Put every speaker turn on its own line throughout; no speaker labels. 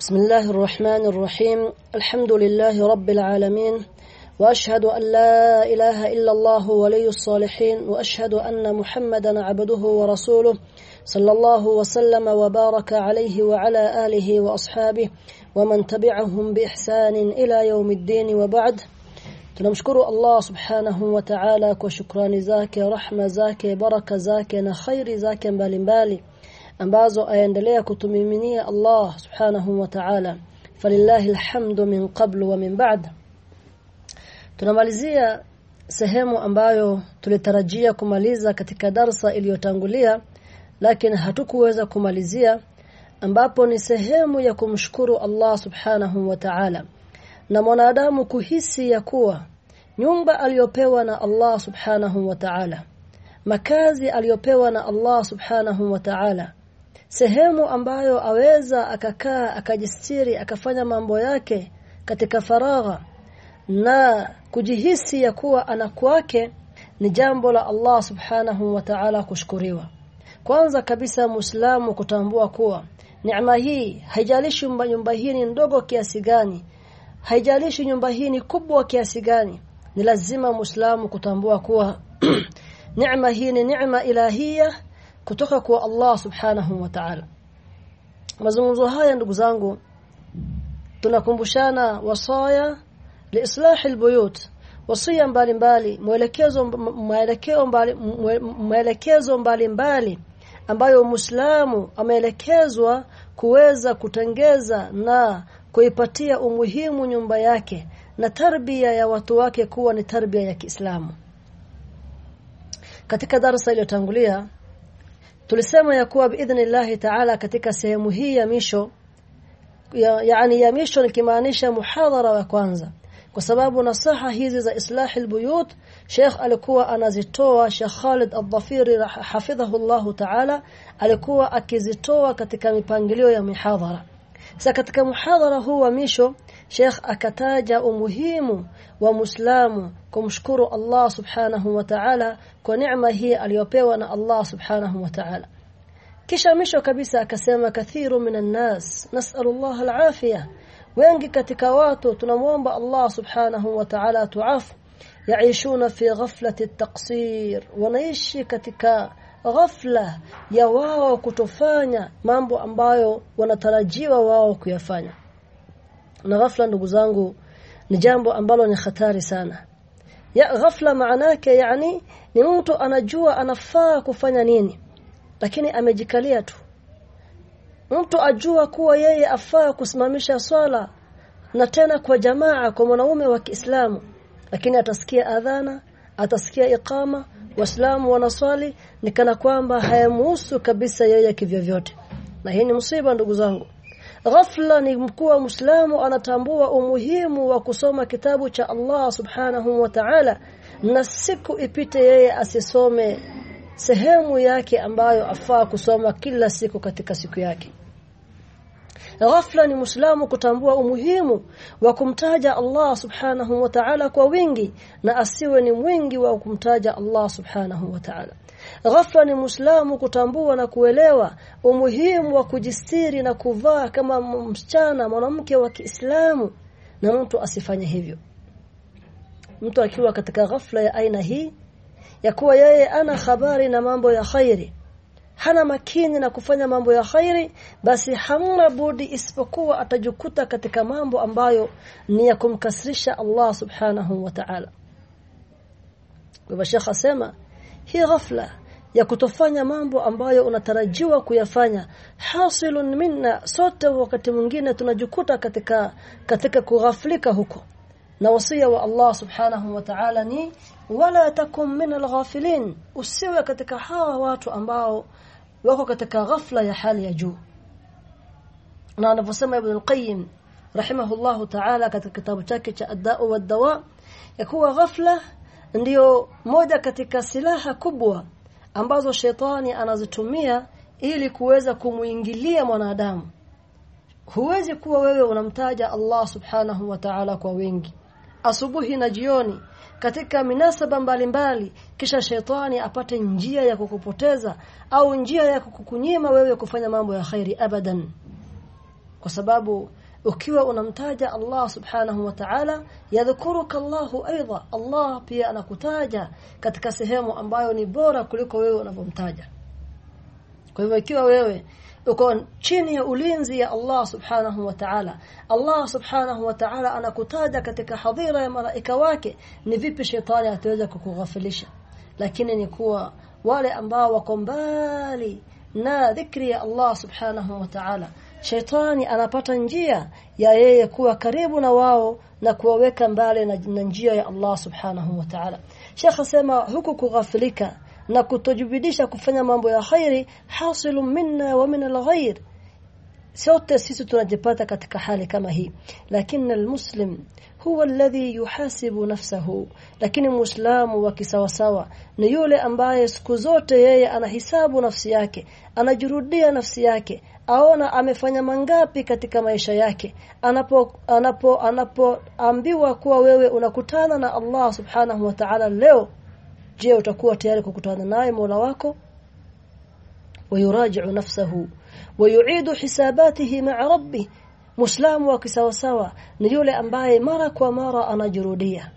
بسم الله الرحمن الرحيم. الحمد لله رب العالمين. وأشهد أن لا إله إلا الله ولي الصالحين. وأشهد أن محمدا عبده ورسوله صلى الله وسلم وبارك عليه وعلى آله وأصحابه ومن تبعهم بإحسان إلى يوم الدين وبعد. tunamshukuru Allah subhanahu wa ta'ala kwa shukrani zake rahma zake baraka zake na khairi ambazo aendelea kutumiminia Allah subhanahu wa ta'ala. Falillahi alhamdu min qablu wa min ba'd. Tunamalizia sehemu ambayo tulitarajia kumaliza katika darsa iliyotangulia lakini hatukuweza kumalizia ambapo ni sehemu ya kumshukuru Allah subhanahu wa ta'ala. Na mwanadamu kuhisi ya kuwa nyumba aliyopewa na Allah subhanahu wa ta'ala makazi aliyopewa na Allah subhanahu wa ta'ala sehemu ambayo aweza akakaa akajistiri akafanya mambo yake katika faragha na kujihisi ya kuwa anakwake ni jambo la Allah subhanahu wa ta'ala kushukuriwa. Kwanza kabisa muislamu kutambua kuwa neema hii haijalishi nyumba hii ni ndogo kiasi gani haijalishi nyumba hii ni kubwa kiasi gani ni lazima muislamu kutambua kuwa neema hii ni neema ilahia kutoka kwa Allah subhanahu wa ta'ala. Mazungumzo haya ndugu zangu tunakumbushana wasaya liislahi albuyut wasia mbalimbali mwelekezo mwelekeo mbali mwelekezo mbalimbali ambayo Muislamu ameelekezwa kuweza kutengeza na kuipatia umuhimu nyumba yake na tarbia ya watu wake kuwa ni tarbia ya Kiislamu. Katika darasa iliyotangulia tulisema ya kuwa biidhnillahi ta'ala katika sehemu hii ya misho ya, yani ya misho nikimaanisha muhadhara wa kwanza. Kwa sababu nasaha hizi za islahi albuyut Sheikh alikuwa anazitoa Sheikh Khalid Al-Dhafiri hafidhahullah Ta'ala alikuwa akizitoa katika mipangilio ya mihadhara. Sasa katika muhadhara huu wa misho Sheikh akataja umuhimu wa Muislamu kumshukuru Allah Subhanahu wa Ta'ala kwa neema hii aliyopewa na Allah Subhanahu wa Ta'ala. Kisha misho kabisa akasema kathiru minan nas nas'alullah al-afiyah. Wengi katika watu tunamuomba Allah Subhanahu wa Ta'ala tuafu. Yaishuna fi ghaflati at-taqsir wanaishi katika ghafla ya wao kutofanya mambo ambayo wanatarajiwa wao kuyafanya na ghafla ndugu zangu ni jambo ambalo ni hatari sana. Ya ghafla maana yake yani ni mtu anajua anafaa kufanya nini lakini amejikalia tu. Mtu ajua kuwa yeye afaa kusimamisha swala na tena kwa jamaa kwa mwanaume wa Kiislamu lakini atasikia adhana atasikia iqama waislamu wanaswali nikana kwamba hayamuhusu kabisa yeye kivyovyote. Na hii ni msiba ndugu zangu ghafla ni mkuu wa muislamu anatambua umuhimu wa kusoma kitabu cha Allah subhanahu wa ta'ala na siku ipite yeye asisome sehemu yake ambayo afaa kusoma kila siku katika siku yake. Ghafla ni muislamu kutambua umuhimu wa kumtaja Allah subhanahu wa ta'ala kwa wingi na asiwe ni mwingi wa kumtaja Allah subhanahu wa ta'ala ghafla ni muislamu kutambua na kuelewa umuhimu wa kujistiri na kuvaa kama msichana mwanamke wa Kiislamu. Na mtu asifanye hivyo. Mtu akiwa katika ghafla ya aina hii ya kuwa yeye ana habari na mambo ya khairi hana makini na kufanya mambo ya khairi basi hamna budi isipokuwa atajukuta katika mambo ambayo ni ya kumkasirisha Allah subhanahu wa ta'ala. Kwa Sheikh asema hii ghafla ya kutofanya mambo ambayo unatarajiwa kuyafanya. Hasilun minna sote wakati mwingine tunajukuta katika katika kughaflika huko. Na wasia wa Allah subhanahu wa ta'ala ni wala takum min alghafilin usiwe katika hawa watu ambao wako katika ghafla ya hali ya juu. Na anavyosema Ibn al-Qayyim rahimahullahu ta'ala katika kitabu chake cha Ad-Da'u wad-Dawa ya kuwa ghafla ndiyo moja katika silaha kubwa ambazo shetani anazitumia ili kuweza kumuingilia mwanadamu. Huwezi kuwa wewe unamtaja Allah subhanahu wa ta'ala kwa wingi. Asubuhi na jioni katika minasaba mbalimbali kisha shetani apate njia ya kukupoteza au njia ya kukukunyima wewe kufanya mambo ya khairi abadan. Kwa sababu ukiwa unamtaja Allah subhanahu wa ta'ala yadhkuruka Allahu aidha. Allah pia anakutaja katika sehemu ambayo ni bora kuliko wewe unavyomtaja. Kwa hivyo ikiwa wewe uko chini ya ulinzi ya Allah subhanahu wa ta'ala Allah subhanahu wa ta'ala anakutaja katika hadhira ya malaika wake ni vipi shetani ataweza kukughafilisha lakini ni kuwa wale ambao wako mbali na dhikri ya Allah subhanahu wa ta'ala shetani anapata njia ya yeye kuwa karibu na wao na kuwaweka mbali na, njia ya Allah subhanahu wa ta'ala. Sheikh asema huku kughafilika na kutojibidisha kufanya mambo ya khairi hasilu minna wa min al-ghayr sote sisi tunajipata katika hali kama hii. Lakini almuslim huwa alladhi yuhasibu nafsahu. Lakini muislamu wa kisawasawa ni yule ambaye siku zote yeye anahisabu nafsi yake anajurudia nafsi yake aona amefanya mangapi katika maisha yake. Anapo anapo anapoambiwa kuwa wewe unakutana na Allah subhanahu wa ta'ala leo je utakuwa tayari kukutana naye Mola wako? Wayuraji'u nafsahu. ويعيد حساباته مع ربه مسلم wakisawasawa ni yule ambaye mara kwa mara anajirudia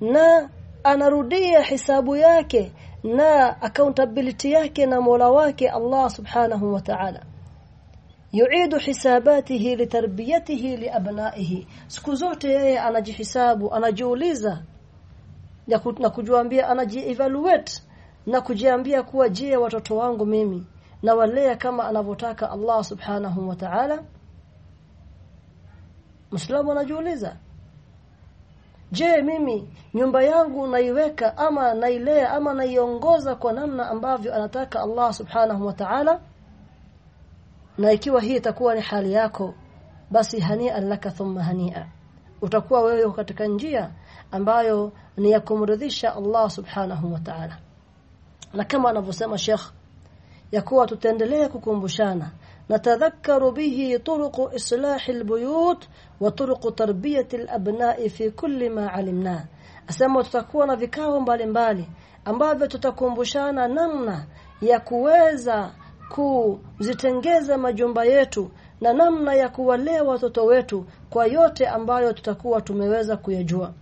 na anarudia hisabu yake na accountability yake na Mola wake Allah subhanahu wa ta'ala yuidu hisabatihi litarbiyatihi liabnaihi siku zote yeye anajihisabu anajiuliza na kujuambia anaji-evaluate na kujiambia kuwa je watoto wangu mimi na walea kama anavyotaka Allah subhanahu wa ta'ala. Muislamu anajiuliza Je mimi nyumba yangu naiweka ama nailea ama naiongoza kwa namna ambavyo anataka Allah subhanahu wa ta'ala? Na ikiwa hii itakuwa ni hali yako basi hania laka thumma hania utakuwa wewe katika njia ambayo ni ya kumridhisha Allah subhanahu wa ta'ala. Na kama anavyosema Sheikh ya kuwa tutaendelea kukumbushana. Natadhakkaru bihi turuq islah albuyut wa turuq tarbiyat alabna'i fi kulli ma alimna. Asema tutakuwa na vikao mbalimbali ambavyo tutakumbushana namna ya kuweza kuzitengeza majumba yetu na namna ya kuwalea watoto wetu kwa yote ambayo tutakuwa tumeweza kuyajua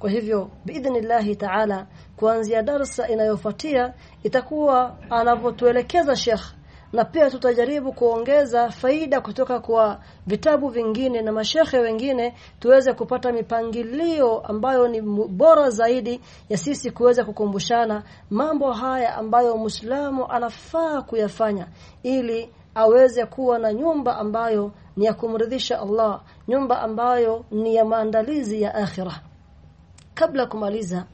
kwa hivyo biidhnillahi ta'ala kuanzia darsa inayofuatia itakuwa anavyotuelekeza Sheikh. Na pia tutajaribu kuongeza faida kutoka kwa vitabu vingine na mashehe wengine tuweze kupata mipangilio ambayo ni bora zaidi ya sisi kuweza kukumbushana mambo haya ambayo Muislamu anafaa kuyafanya ili aweze kuwa na nyumba ambayo ni ya kumridhisha Allah nyumba ambayo ni ya maandalizi ya akhirah kabla kumaliza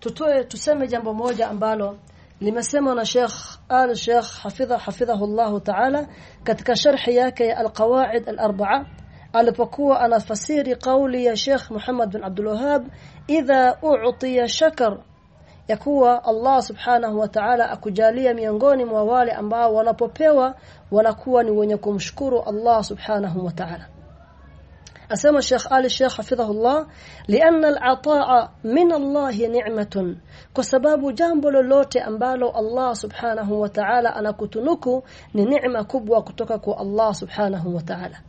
tutoe tuseme jambo moja ambalo limesema na Sheikh Al Sheikh hafidha Hafidhahullah Ta'ala katika sharhi yake ya Al-Qawaid Al-Arba'a alipokuwa anafasiri kauli ya Sheikh Muhammad bin Abdul Wahhab idha u'tiya shakar ya kuwa Allah Subhanahu wa Ta'ala akujalia miongoni mwa wale ambao wanapopewa wanakuwa ni wenye kumshukuru Allah Subhanahu wa Ta'ala asema Sheikh Ali Sheikh hafidhahullah lianna al-ataa min Allah ni'matun kwa sababu jambo lolote ambalo Allah subhanahu wa ta'ala anakutunuku ni neema kubwa kutoka kwa Allah subhanahu wa ta'ala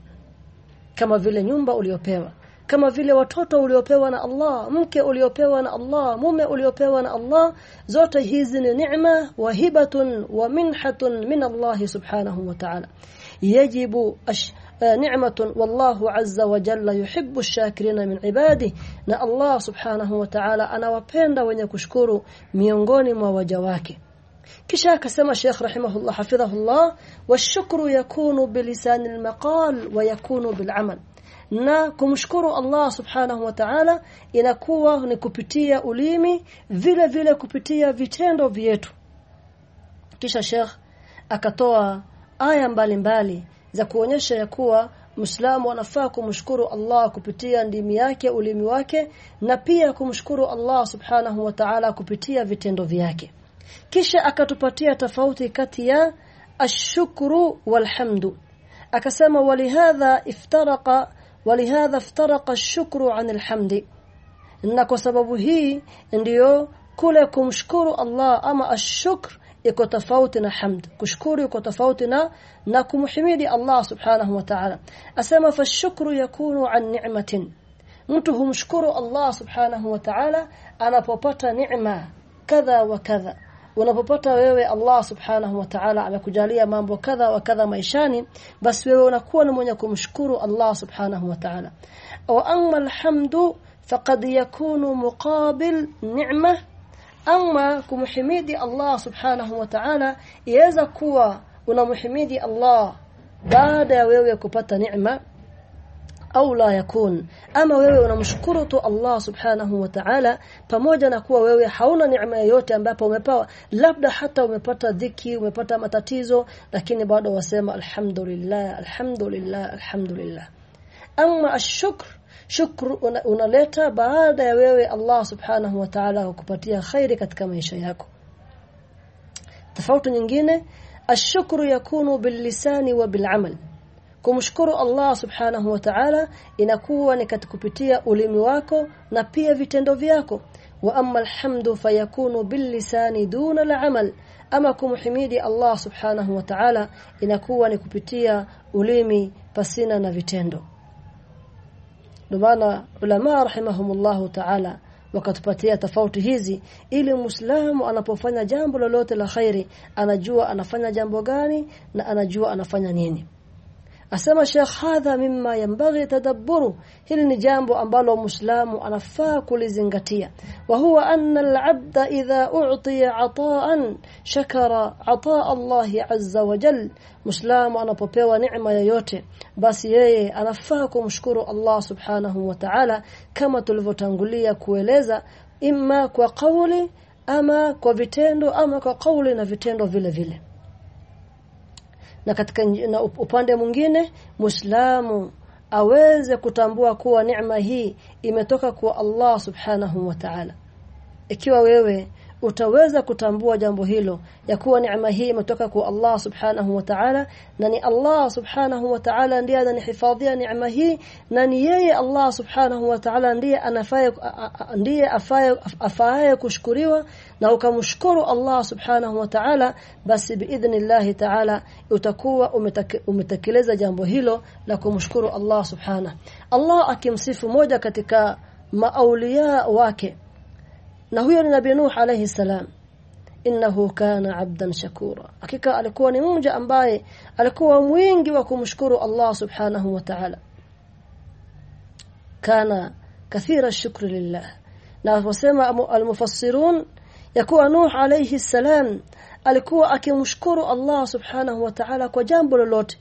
kama vile nyumba uliopewa kama vile watoto uliopewa na Allah mke uliopewa na Allah mume uliopewa na Allah zote hizi ni neema wa hibatun wa minhatun min Allah subhanahu wa ta'ala yajibu ni'matun wallahu azza wa jalla yuhibbu shakirina min ibadi na Allah subhanahu wa ta'ala anawapenda wenye kushukuru miongoni mwa waja wake. Kisha akasema Sheikh rahimahullah hafidhahullah washukru yakunu bilisan almaqal wa yakunu bilamal. Na kumshukuru Allah subhanahu wa ta'ala inakuwa ni kupitia ulimi vile vile kupitia vitendo vyetu. Kisha Sheikh akatoa aya mbalimbali mbali, za kuonyesha ya kuwa Muislamu anafaa kumshukuru Allah kupitia ndimi yake ulimi wake na pia kumshukuru Allah subhanahu wa ta'ala kupitia vitendo vyake. Kisha akatupatia tofauti kati ya ashukuru walhamdu. Akasema walihadha iftaraqa walihadha iftaraqa ashukru an alhamdi na kwa sababu hii ndiyo kule kumshukuru Allah ama ashukr iko tofauti na hamd. Kushukuru iko tofauti na na kumhimidi Allah subhanahu wa ta'ala. Asema fashukru yakunu an ni'matin. Mtu humshukuru Allah subhanahu wa ta'ala anapopata neema kadha wa kadha. Unapopata wewe Allah subhanahu wa ta'ala amekujalia mambo kadha wa kadha maishani basi wewe unakuwa ni mwenye kumshukuru Allah subhanahu wa ta'ala. Wa amma alhamdu faqad yakunu muqabil ni'ma ama kumhimidi Allah subhanahu wa ta'ala iweza kuwa unamhimidi Allah baada ya wewe kupata neema au la yakun. Ama wewe unamshukuru tu Allah subhanahu wa ta'ala pamoja na kuwa wewe hauna neema yoyote ambapo umepawa labda hata umepata dhiki umepata matatizo lakini bado wasema alhamdulillah alhamdulillah alhamdulillah. Ama ashukr shukru unaleta una baada ya wewe Allah subhanahu wa ta'ala kukupatia khairi katika maisha yako. Tofauti nyingine ashukru yakunu billisani wa bilamal. Kumshukuru Allah subhanahu wa ta'ala inakuwa ni katika kupitia ulimi wako na pia vitendo vyako. Wa amma alhamdu fayakunu billisani duna al'amal. Ama kumhimidi Allah subhanahu wa ta'ala inakuwa ni kupitia ulimi pasina na vitendo ndio maana ulama rahimahumullahu ta'ala wakatupatia tofauti hizi ili muislamu anapofanya jambo lolote la khairi anajua anafanya jambo gani na anajua anafanya nini asema Sheikh hadha mimma yanbaghi tadabburu. Hili ni jambo ambalo muislamu anafaa kulizingatia. Wa huwa anna al-'abda idha u'tiya 'ata'an shakara 'ata' Allah 'azza wa jal muislamu anapopewa neema yoyote basi yeye anafaa kumshukuru Allah subhanahu wa ta'ala kama tulivyotangulia kueleza imma kwa kauli ama kwa vitendo ama kwa kauli na vitendo vile vile na katika na upande mwingine Muislamu aweze kutambua kuwa neema hii imetoka kwa Allah Subhanahu wa Ta'ala. Ikiwa wewe utaweza kutambua jambo hilo ya kuwa neema hii imetoka kwa Allah subhanahu wa ta'ala na ni Allah subhanahu wa ta'ala ndiye ananihifadhia neema hii na ni yeye Allah subhanahu wa ta'ala ndiye anafaa ndiye afaye kushukuriwa na ukamshukuru Allah subhanahu wa ta'ala basi biidhnillahi ta'ala utakuwa umetekeleza jambo hilo la kumshukuru Allah subhanahu. Allah akimsifu moja katika maaulia wake na huyo ni nabii Nuh alayhi salam. Innahu kana abdan shakura. Hakika alikuwa ni mja ambaye alikuwa mwingi wa kumshukuru Allah subhanahu wa ta'ala. Kana kathira shukri lillah. Na wasema almufassirun yakuwa Nuh alayhi salam alikuwa akimshukuru Allah subhanahu wa ta'ala kwa jambo lolote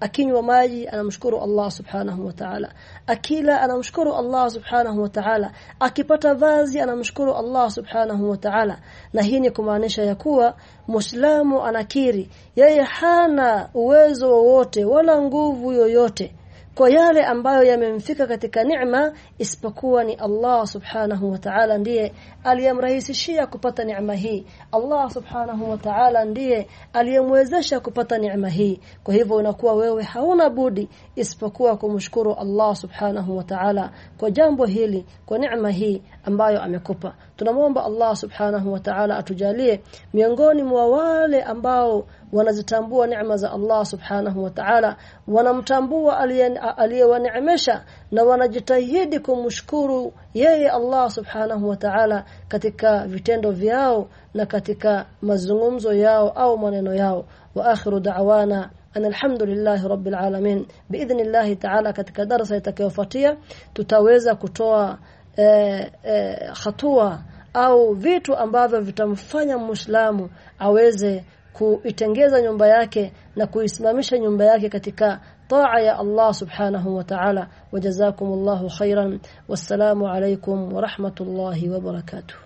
akinywa maji anamshukuru Allah subhanahu wa ta'ala. Akila anamshukuru Allah subhanahu wa ta'ala. Akipata vazi anamshukuru Allah subhanahu wa ta'ala. Na hii ni kumaanisha ya kuwa muislamu anakiri yeye hana uwezo wowote wala nguvu yoyote kwa yale ambayo yamemfika katika neema isipokuwa ni Allah subhanahu wa ta'ala ndiye aliyemrahisishia kupata neema hii. Allah subhanahu wa ta'ala ndiye aliyemwezesha kupata neema hii. Kwa hivyo unakuwa wewe hauna budi isipokuwa kumshukuru Allah subhanahu wa ta'ala kwa jambo hili kwa neema hii ambayo amekupa tunamwomba Allah subhanahu wa ta'ala atujalie miongoni mwa wale ambao wanazitambua neema za Allah subhanahu wa ta'ala wanamtambua aliyewaneemesha na wanajitahidi kumshukuru yeye Allah subhanahu wa ta'ala katika vitendo vyao na katika mazungumzo yao au maneno yao wa akhiru da'wana أن الحمد لله رب العالمين بإذن الله تعالى katika darasa itakayofuatia tutaweza kutoa eh, eh, hatua au vitu ambavyo vitamfanya Muislamu aweze kuitengeza nyumba yake na kuisimamisha nyumba yake katika taa ya Allah subhanahu wa ta'ala. Wajazakumullahu khairan. Wassalamu alaykum wa rahmatullahi wa barakatuh